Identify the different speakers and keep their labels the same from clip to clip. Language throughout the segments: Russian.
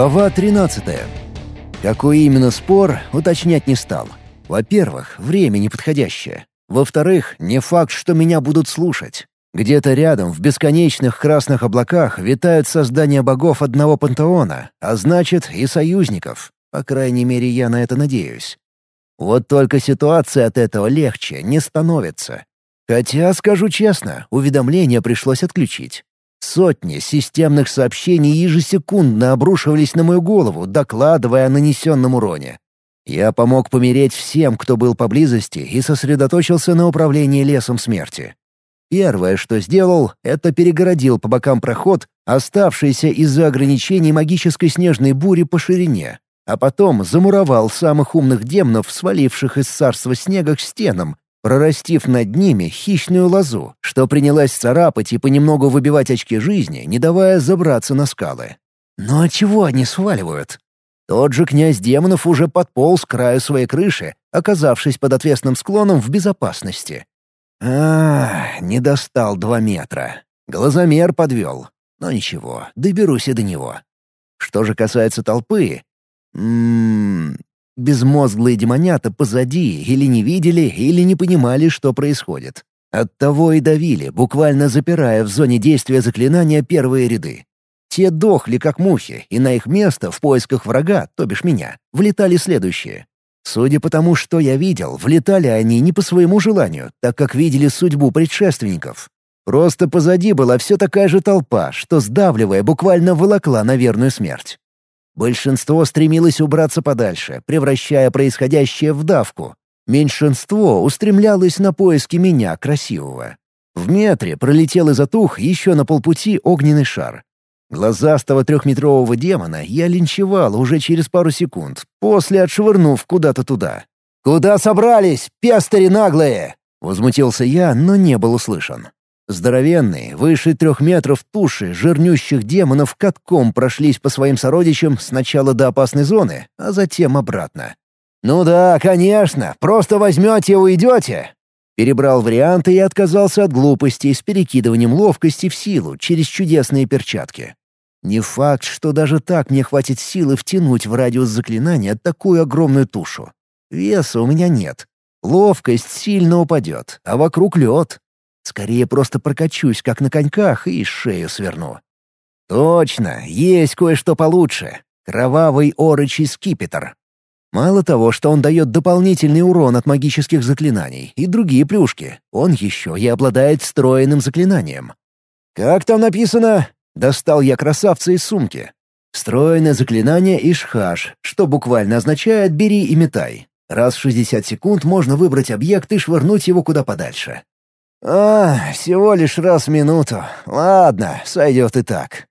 Speaker 1: Глава 13. Какой именно спор, уточнять не стал. Во-первых, время неподходящее. Во-вторых, не факт, что меня будут слушать. Где-то рядом, в бесконечных красных облаках, витают создания богов одного пантеона, а значит и союзников. По крайней мере, я на это надеюсь. Вот только ситуация от этого легче не становится. Хотя, скажу честно, уведомление пришлось отключить. Сотни системных сообщений ежесекундно обрушивались на мою голову, докладывая о нанесенном уроне. Я помог помереть всем, кто был поблизости, и сосредоточился на управлении лесом смерти. Первое, что сделал, это перегородил по бокам проход, оставшийся из-за ограничений магической снежной бури по ширине, а потом замуровал самых умных демонов, сваливших из царства снега к стенам, прорастив над ними хищную лозу, что принялась царапать и понемногу выбивать очки жизни, не давая забраться на скалы. Но от чего они сваливают? Тот же князь демонов уже подполз к краю своей крыши, оказавшись под отвесным склоном в безопасности. А, не достал два метра. Глазомер подвел. Но ничего, доберусь и до него. Что же касается толпы... Ммм... Безмозглые демонята позади или не видели, или не понимали, что происходит. Оттого и давили, буквально запирая в зоне действия заклинания первые ряды. Те дохли, как мухи, и на их место в поисках врага, то бишь меня, влетали следующие. Судя по тому, что я видел, влетали они не по своему желанию, так как видели судьбу предшественников. Просто позади была все такая же толпа, что, сдавливая, буквально волокла на верную смерть. Большинство стремилось убраться подальше, превращая происходящее в давку. Меньшинство устремлялось на поиски меня, красивого. В метре пролетел и затух еще на полпути огненный шар. Глазастого трехметрового демона я линчевал уже через пару секунд, после отшвырнув куда-то туда. «Куда собрались, пестари наглые?» — возмутился я, но не был услышан. Здоровенные, выше трех метров туши жирнющих демонов катком прошлись по своим сородичам сначала до опасной зоны, а затем обратно. «Ну да, конечно, просто возьмете и уйдете!» Перебрал варианты и отказался от глупости с перекидыванием ловкости в силу через чудесные перчатки. Не факт, что даже так мне хватит силы втянуть в радиус заклинания такую огромную тушу. Веса у меня нет. Ловкость сильно упадет, а вокруг лед. Скорее просто прокачусь, как на коньках, и шею сверну. Точно, есть кое-что получше. Кровавый орочий скипетр. Мало того, что он дает дополнительный урон от магических заклинаний и другие плюшки, он еще и обладает встроенным заклинанием. «Как там написано?» Достал я красавца из сумки. Встроенное заклинание Ишхаш, что буквально означает «бери и метай». Раз в 60 секунд можно выбрать объект и швырнуть его куда подальше. «А, всего лишь раз в минуту. Ладно, сойдет и так».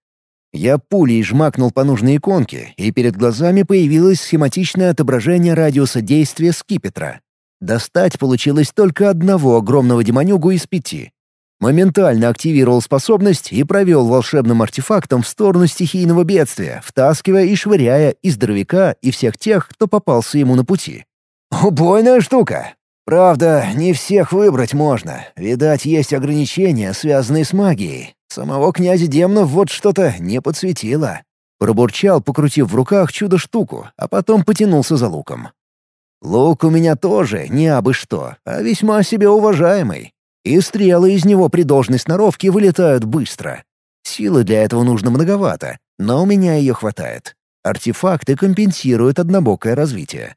Speaker 1: Я пулей жмакнул по нужной иконке, и перед глазами появилось схематичное отображение радиуса действия скипетра. Достать получилось только одного огромного демонюгу из пяти. Моментально активировал способность и провел волшебным артефактом в сторону стихийного бедствия, втаскивая и швыряя и здоровяка, и всех тех, кто попался ему на пути. «Убойная штука! Правда, не всех выбрать можно. Видать, есть ограничения, связанные с магией. Самого князя демнов вот что-то не подсветило. Пробурчал, покрутив в руках чудо-штуку, а потом потянулся за луком. Лук у меня тоже не абы что, а весьма себе уважаемый. И стрелы из него при должной сноровке вылетают быстро. Силы для этого нужно многовато, но у меня ее хватает. Артефакты компенсируют однобокое развитие.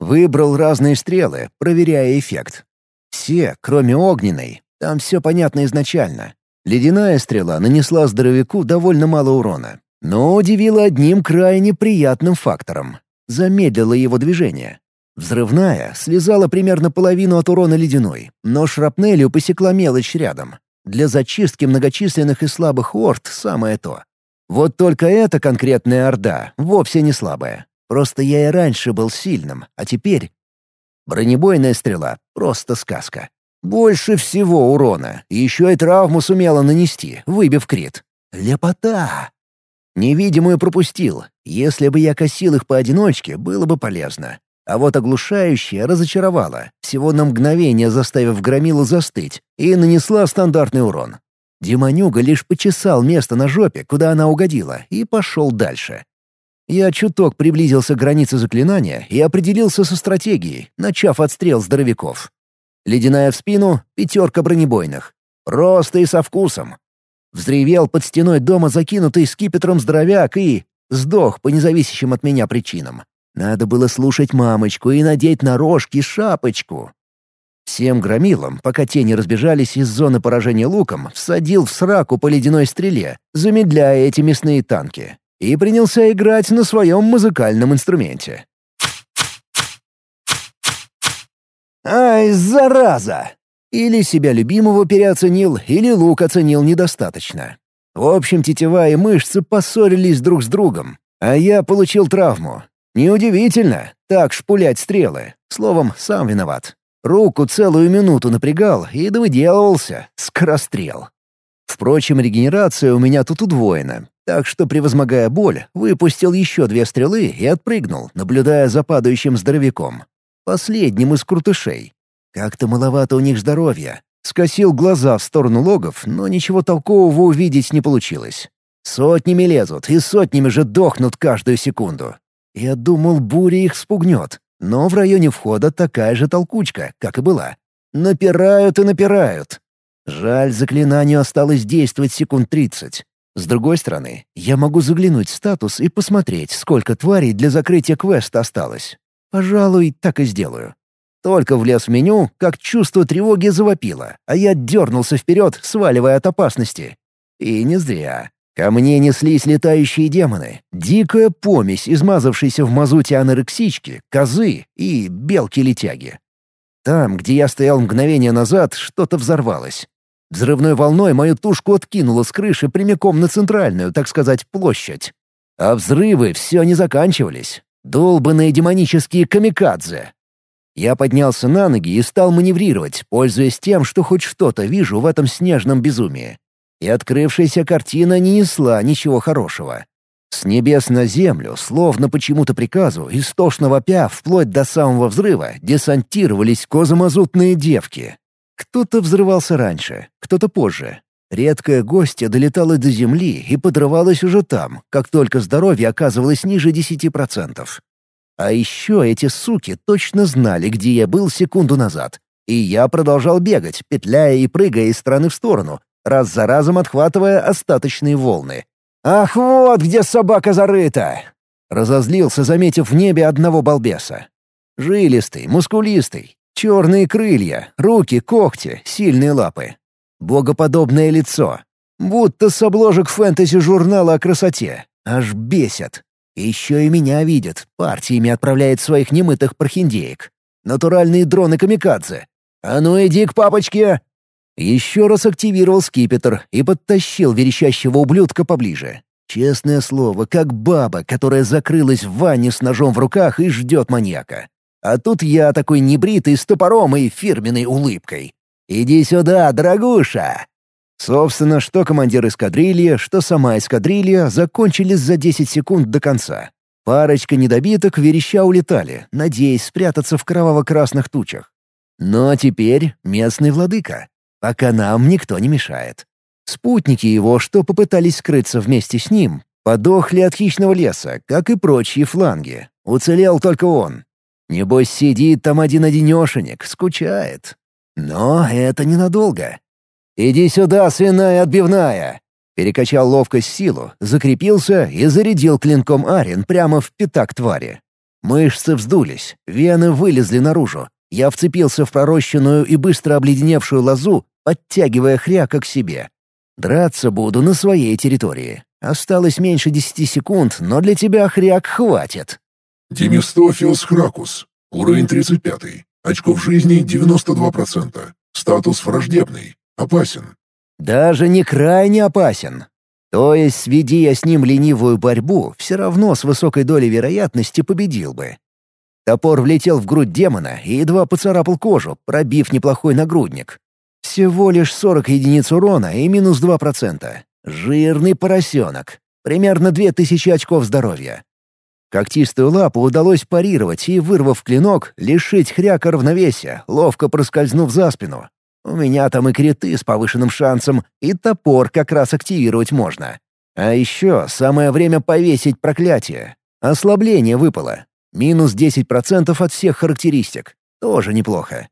Speaker 1: Выбрал разные стрелы, проверяя эффект. Все, кроме огненной. Там все понятно изначально. Ледяная стрела нанесла здоровяку довольно мало урона, но удивила одним крайне приятным фактором. Замедлила его движение. Взрывная слезала примерно половину от урона ледяной, но шрапнелью посекла мелочь рядом. Для зачистки многочисленных и слабых орд самое то. Вот только эта конкретная орда вовсе не слабая. Просто я и раньше был сильным, а теперь... Бронебойная стрела — просто сказка. Больше всего урона, еще и травму сумела нанести, выбив крит. Лепота! Невидимую пропустил. Если бы я косил их поодиночке, было бы полезно. А вот оглушающая разочаровала, всего на мгновение заставив громилу застыть, и нанесла стандартный урон. Демонюга лишь почесал место на жопе, куда она угодила, и пошел дальше. Я чуток приблизился к границе заклинания и определился со стратегией, начав отстрел здоровяков. Ледяная в спину, пятерка бронебойных. Просто и со вкусом. Взревел под стеной дома закинутый скипетром здоровяк и... сдох по независящим от меня причинам. Надо было слушать мамочку и надеть на рожки шапочку. Всем громилам, пока те не разбежались из зоны поражения луком, всадил в сраку по ледяной стреле, замедляя эти мясные танки, и принялся играть на своем музыкальном инструменте. «Ай, зараза!» Или себя любимого переоценил, или лук оценил недостаточно. В общем, тетива и мышцы поссорились друг с другом, а я получил травму. Неудивительно, так шпулять стрелы. Словом, сам виноват. Руку целую минуту напрягал и довыделывался. Скорострел. Впрочем, регенерация у меня тут удвоена, так что, превозмогая боль, выпустил еще две стрелы и отпрыгнул, наблюдая за падающим здоровяком. Последним из крутышей. Как-то маловато у них здоровья. Скосил глаза в сторону логов, но ничего толкового увидеть не получилось. Сотнями лезут и сотнями же дохнут каждую секунду. Я думал, буря их спугнет, но в районе входа такая же толкучка, как и была. Напирают и напирают. Жаль, заклинанию осталось действовать секунд тридцать. С другой стороны, я могу заглянуть в статус и посмотреть, сколько тварей для закрытия квеста осталось. Пожалуй, так и сделаю. Только влез в меню, как чувство тревоги завопило, а я дернулся вперед, сваливая от опасности. И не зря. Ко мне неслись летающие демоны, дикая помесь, измазавшаяся в мазуте анорексички, козы и белки-летяги. Там, где я стоял мгновение назад, что-то взорвалось. Взрывной волной мою тушку откинуло с крыши прямиком на центральную, так сказать, площадь. А взрывы все не заканчивались. Долбанные демонические камикадзе. Я поднялся на ноги и стал маневрировать, пользуясь тем, что хоть что-то вижу в этом снежном безумии. И открывшаяся картина не несла ничего хорошего. С небес на землю, словно почему-то приказу, истошно вопя, вплоть до самого взрыва, десантировались козомазутные девки. Кто-то взрывался раньше, кто-то позже. Редкая гостья долетала до земли и подрывалась уже там, как только здоровье оказывалось ниже 10%. А еще эти суки точно знали, где я был секунду назад. И я продолжал бегать, петляя и прыгая из стороны в сторону, раз за разом отхватывая остаточные волны. «Ах, вот где собака зарыта!» Разозлился, заметив в небе одного балбеса. Жилистый, мускулистый, черные крылья, руки, когти, сильные лапы. Богоподобное лицо. Будто с обложек фэнтези-журнала о красоте. Аж бесит. Еще и меня видят, партиями отправляет своих немытых прохиндеек. Натуральные дроны камикадзе. А ну иди к папочке!» Еще раз активировал скипетр и подтащил верещащего ублюдка поближе. Честное слово, как баба, которая закрылась в ванне с ножом в руках и ждет маньяка. А тут я такой небритый с топором и фирменной улыбкой. «Иди сюда, дорогуша!» Собственно, что командир эскадрильи, что сама эскадрилья закончились за 10 секунд до конца. Парочка недобиток вереща улетали, надеясь спрятаться в кроваво-красных тучах. Но теперь местный владыка. Пока нам никто не мешает. Спутники его, что попытались скрыться вместе с ним, подохли от хищного леса, как и прочие фланги. Уцелел только он. Небось, сидит там один-одинешенек, скучает. Но это ненадолго. «Иди сюда, свиная отбивная!» Перекачал ловкость силу, закрепился и зарядил клинком Арин прямо в пятак твари. Мышцы вздулись, вены вылезли наружу. Я вцепился в пророщенную и быстро обледеневшую лозу, подтягивая хряка к себе. Драться буду на своей территории. Осталось меньше десяти секунд, но для тебя хряк хватит.
Speaker 2: Демистофиус Хракус. Уровень 35. Очков жизни 92%. Статус враждебный. Опасен.
Speaker 1: Даже не крайне опасен. То есть, сведи я с ним ленивую борьбу, все равно с высокой долей вероятности победил бы. Топор влетел в грудь демона и едва поцарапал кожу, пробив неплохой нагрудник. Всего лишь 40 единиц урона и минус 2%. Жирный поросенок. Примерно 2000 очков здоровья. Когтистую лапу удалось парировать и, вырвав клинок, лишить хряка равновесия, ловко проскользнув за спину. У меня там и криты с повышенным шансом, и топор как раз активировать можно. А еще самое время повесить проклятие. Ослабление выпало. Минус 10% от всех характеристик. Тоже неплохо.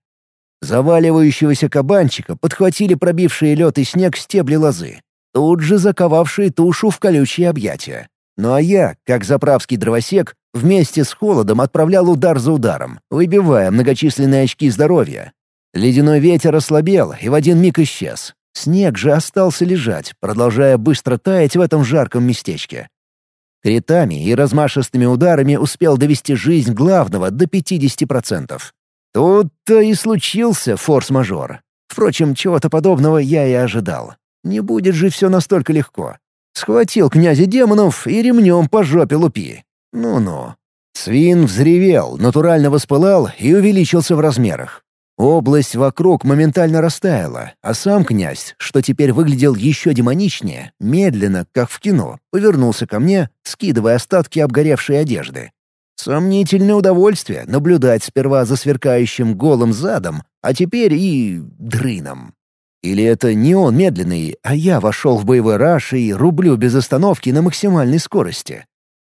Speaker 1: Заваливающегося кабанчика подхватили пробившие лед и снег стебли лозы, тут же заковавшие тушу в колючие объятия. Ну а я, как заправский дровосек, вместе с холодом отправлял удар за ударом, выбивая многочисленные очки здоровья. Ледяной ветер ослабел и в один миг исчез. Снег же остался лежать, продолжая быстро таять в этом жарком местечке. Критами и размашистыми ударами успел довести жизнь главного до 50%. Тут-то и случился форс-мажор. Впрочем, чего-то подобного я и ожидал. Не будет же все настолько легко. Схватил князя демонов и ремнем по жопе лупи. Ну-ну. Свин взревел, натурально воспылал и увеличился в размерах. Область вокруг моментально растаяла, а сам князь, что теперь выглядел еще демоничнее, медленно, как в кино, повернулся ко мне, скидывая остатки обгоревшей одежды. Сомнительное удовольствие наблюдать сперва за сверкающим голым задом, а теперь и дрыном. Или это не он медленный, а я вошел в боевой раш и рублю без остановки на максимальной скорости.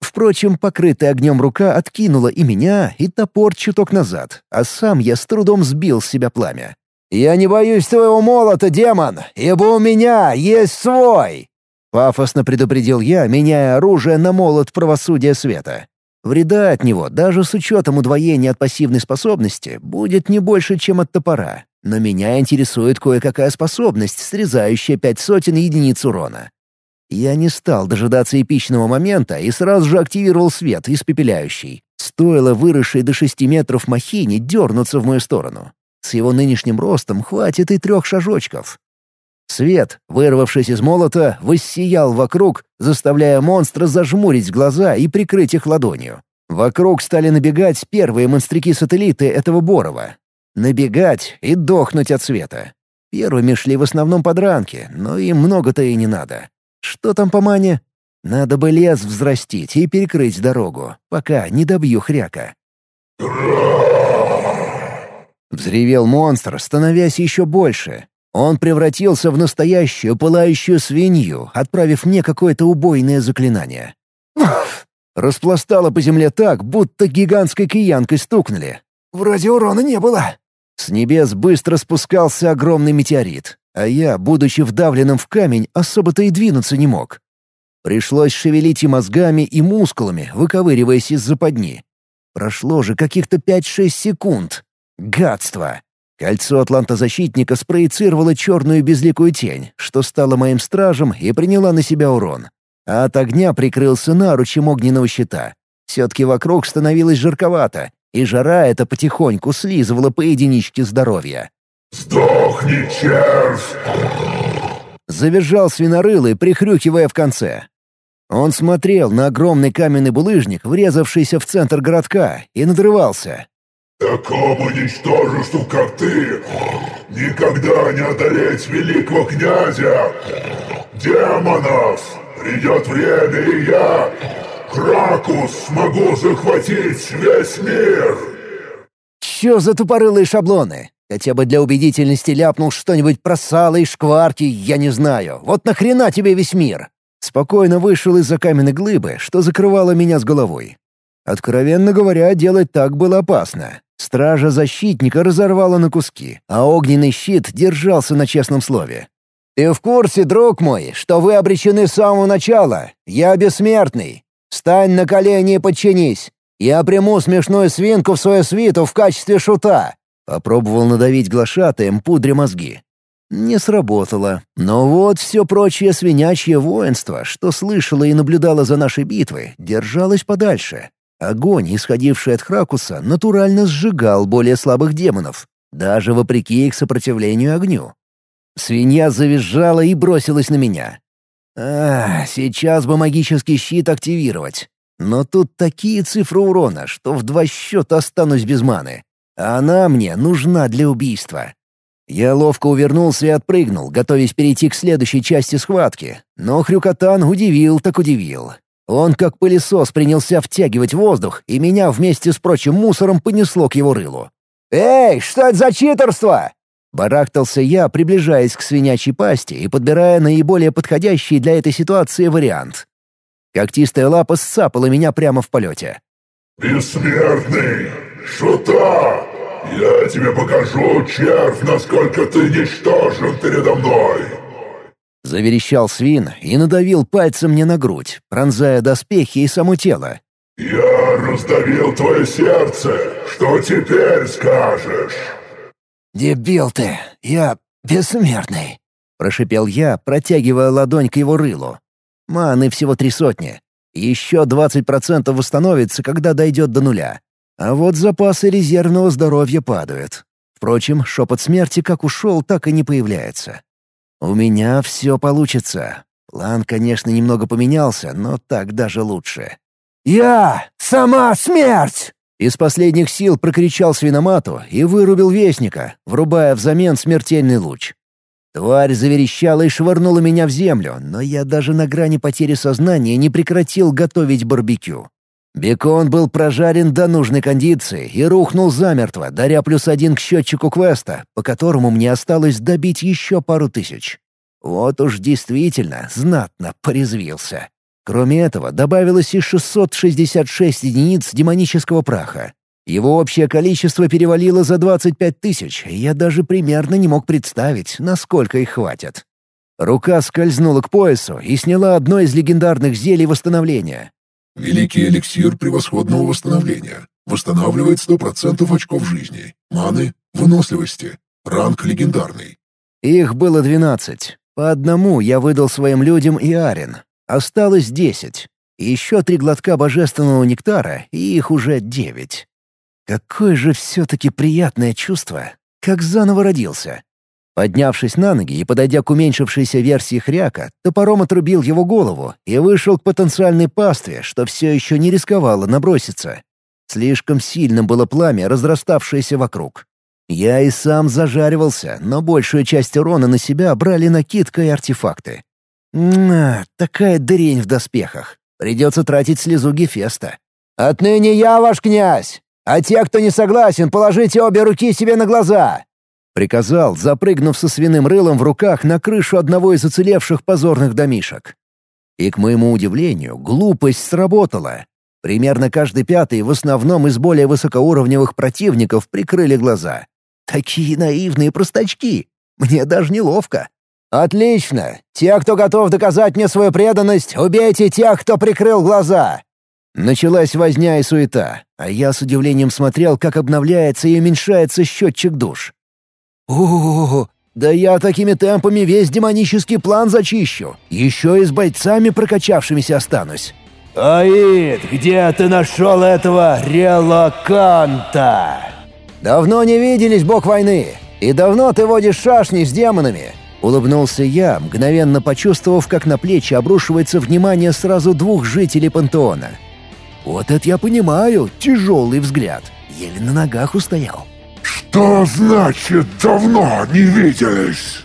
Speaker 1: Впрочем, покрытая огнем рука откинула и меня, и топор чуток назад, а сам я с трудом сбил с себя пламя. «Я не боюсь твоего молота, демон, ибо у меня есть свой!» Пафосно предупредил я, меняя оружие на молот правосудия света. Вреда от него, даже с учетом удвоения от пассивной способности, будет не больше, чем от топора. Но меня интересует кое-какая способность, срезающая пять сотен единиц урона. Я не стал дожидаться эпичного момента и сразу же активировал свет, испепеляющий. Стоило выросшей до шести метров махине дернуться в мою сторону. С его нынешним ростом хватит и трех шажочков. Свет, вырвавшись из молота, воссиял вокруг, заставляя монстра зажмурить глаза и прикрыть их ладонью. Вокруг стали набегать первые монстрики-сателлиты этого Борова. Набегать и дохнуть от света. Первыми шли в основном подранки, но им много-то и не надо. Что там по мане? Надо бы лес взрастить и перекрыть дорогу, пока не добью хряка. Взревел монстр, становясь еще больше, он превратился в настоящую пылающую свинью, отправив мне какое-то убойное заклинание. Распластало по земле так, будто гигантской киянкой стукнули. Вроде урона не было. С небес быстро спускался огромный метеорит, а я, будучи вдавленным в камень, особо-то и двинуться не мог. Пришлось шевелить и мозгами, и мускулами, выковыриваясь из западни. Прошло же каких-то пять-шесть секунд. Гадство! Кольцо атлантозащитника спроецировало черную безликую тень, что стала моим стражем и приняла на себя урон. А от огня прикрылся наручем огненного щита. Все-таки вокруг становилось жарковато, и жара эта потихоньку слизывала по единичке здоровья.
Speaker 2: «Сдохни, червь!»
Speaker 1: Завизжал свинорылый, прихрюкивая в конце. Он смотрел на огромный каменный булыжник, врезавшийся в центр городка, и надрывался.
Speaker 2: Такому ничтожеству, как ты, никогда не одолеть великого князя! Демонов! Придет время, и я, Кракус, смогу захватить весь мир!»
Speaker 1: «Чё за тупорылые шаблоны? Хотя бы для убедительности ляпнул что-нибудь про сало и шкварки, я не знаю. Вот нахрена тебе весь мир?» Спокойно вышел из-за каменной глыбы, что закрывало меня с головой. Откровенно говоря, делать так было опасно. Стража защитника разорвала на куски, а огненный щит держался на честном слове. «Ты в курсе, друг мой, что вы обречены с самого начала? Я бессмертный. Встань на колени и подчинись. Я приму смешную свинку в свою свиту в качестве шута». Попробовал надавить глашатаем, пудря мозги. Не сработало. Но вот все прочее свинячье воинство, что слышало и наблюдало за нашей битвой, держалось подальше. Огонь, исходивший от Хракуса, натурально сжигал более слабых демонов, даже вопреки их сопротивлению огню. Свинья завизжала и бросилась на меня. А, сейчас бы магический щит активировать. Но тут такие цифры урона, что в два счета останусь без маны. А она мне нужна для убийства. Я ловко увернулся и отпрыгнул, готовясь перейти к следующей части схватки. Но Хрюкотан удивил так удивил. Он как пылесос принялся втягивать воздух, и меня вместе с прочим мусором понесло к его рылу. «Эй, что это за читерство?» Барахтался я, приближаясь к свинячьей пасти и подбирая наиболее подходящий для этой ситуации вариант. Когтистая лапа сцапала меня прямо в полете.
Speaker 2: «Бессмертный! Шута! Я тебе покажу, червь, насколько ты ничтожен передо мной!»
Speaker 1: Заверещал свин и надавил пальцем мне на грудь, пронзая доспехи и само тело.
Speaker 2: «Я раздавил твое сердце! Что теперь скажешь?»
Speaker 1: «Дебил ты! Я бессмертный!» — прошипел я, протягивая ладонь к его рылу. Маны всего три сотни. Еще двадцать процентов восстановится, когда дойдет до нуля. А вот запасы резервного здоровья падают. Впрочем, шепот смерти как ушел, так и не появляется. У меня все получится. План, конечно, немного поменялся, но так даже лучше. «Я — сама смерть!» Из последних сил прокричал свиномату и вырубил вестника, врубая взамен смертельный луч. Тварь заверещала и швырнула меня в землю, но я даже на грани потери сознания не прекратил готовить барбекю. Бекон был прожарен до нужной кондиции и рухнул замертво, даря плюс один к счетчику квеста, по которому мне осталось добить еще пару тысяч. Вот уж действительно знатно порезвился. Кроме этого, добавилось и 666 единиц демонического праха. Его общее количество перевалило за 25 тысяч, и я даже примерно не мог представить, насколько их хватит. Рука скользнула к поясу и сняла одно из легендарных зелий восстановления.
Speaker 2: «Великий эликсир превосходного восстановления. Восстанавливает 100% очков жизни, маны, выносливости. Ранг легендарный».
Speaker 1: Их было 12. По одному я выдал своим людям и Арен, Осталось десять. Еще три глотка божественного нектара, и их уже девять. Какое же все-таки приятное чувство, как заново родился. Поднявшись на ноги и подойдя к уменьшившейся версии хряка, топором отрубил его голову и вышел к потенциальной пастве, что все еще не рисковало наброситься. Слишком сильным было пламя, разраставшееся вокруг. Я и сам зажаривался, но большую часть урона на себя брали накидка и артефакты. На, такая дрень в доспехах. Придется тратить слезу Гефеста. «Отныне я ваш князь, а те, кто не согласен, положите обе руки себе на глаза!» Приказал, запрыгнув со свиным рылом в руках на крышу одного из уцелевших позорных домишек. И, к моему удивлению, глупость сработала. Примерно каждый пятый, в основном из более высокоуровневых противников, прикрыли глаза. Такие наивные простачки. Мне даже неловко. «Отлично! Те, кто готов доказать мне свою преданность, убейте тех, кто прикрыл глаза!» Началась возня и суета, а я с удивлением смотрел, как обновляется и уменьшается счетчик душ. о да я такими темпами весь демонический план зачищу. Еще и с бойцами прокачавшимися останусь. «Аид, где ты нашел этого релаканта?» «Давно не виделись, бог войны, и давно ты водишь шашни с демонами. Улыбнулся я, мгновенно почувствовав, как на плечи обрушивается внимание сразу двух жителей пантеона. Вот это я понимаю, тяжелый взгляд. Еле на ногах устоял.
Speaker 2: «Что значит давно не виделись?»